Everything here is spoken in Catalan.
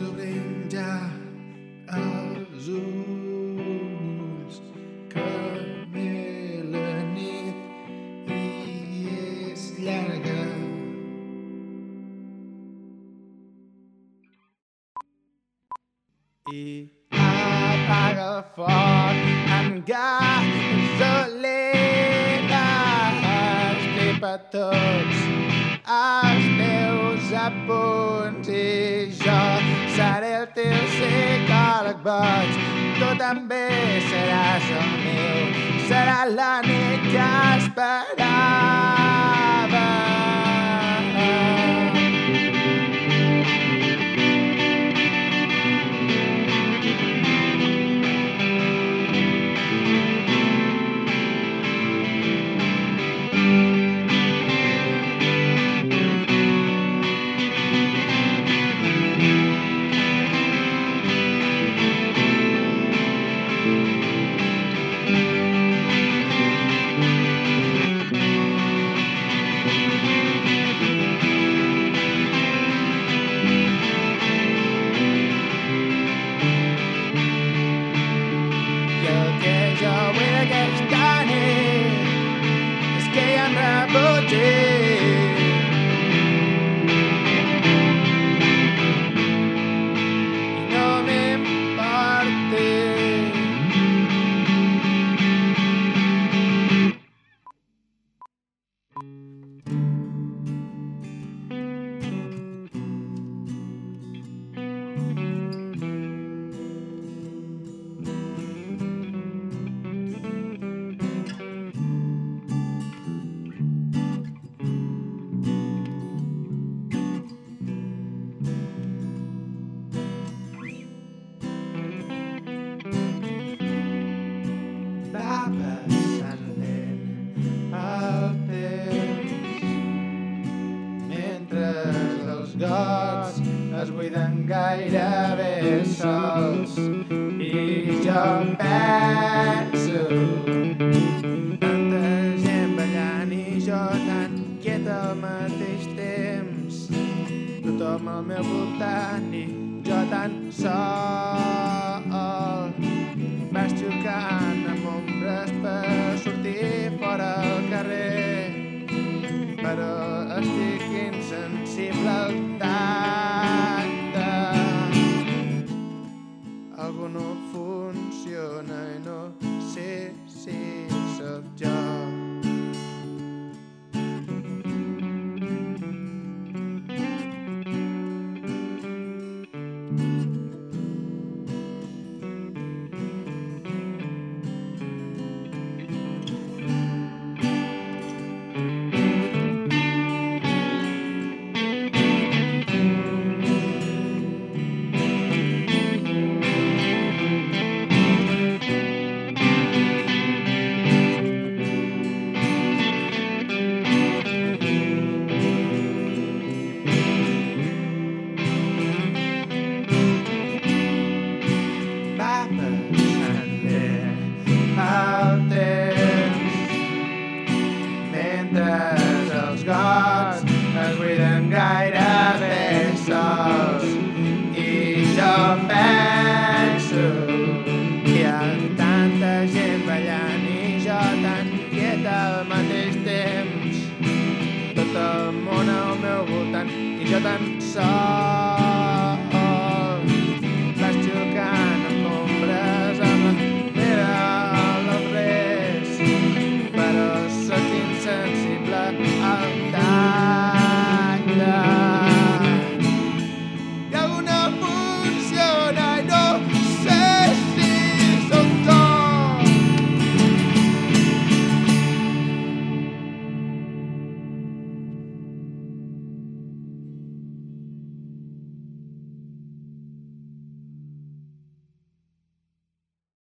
s'obrin ja els ulls que ve la nit i és llarga. I apaga el foc amb gasolina. Estripa tots els teus apunts i jo boig. Tu també seràs el meu, serà la nit que esperava. Gots es buiden gairebé sols. I jo penso tanta gent ballant i jo tan quiet al mateix temps. Tothom al meu voltant i jo tan sol. Vas xocant amb ombres per sortir fora al carrer però estic insensible algú no funciona i no sé si sóc jo gots es buiden gairebé sols i jo penso que hi ha tanta gent ballant i jo tan quiet al mateix temps. Tot el món al meu voltant i jo tan sol